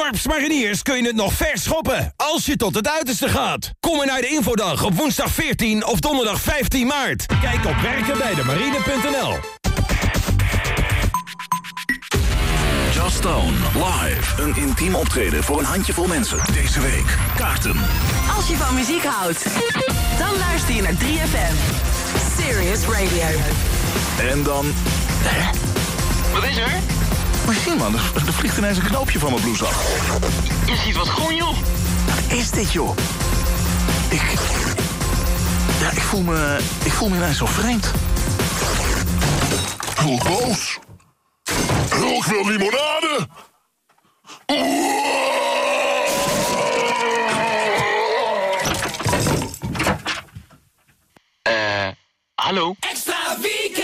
Korps Mariniers kun je het nog vers schoppen, als je tot het uiterste gaat. Kom maar naar de infodag op woensdag 14 of donderdag 15 maart. Kijk op werkenbijdemarine.nl Just Stone live. Een intiem optreden voor een handjevol mensen. Deze week. Kaarten. Als je van muziek houdt, dan luister je naar 3FM. Serious Radio. En dan... Hè? Wat is er? Misschien man, er, er vliegt ineens een knoopje van mijn blouse af. Je ziet wat groen, joh. Wat is dit, joh? Ik... Ja, ik voel me... Ik voel me ineens zo vreemd. Heel boos. Ik wil limonade. Eh, hallo? Extra weekend!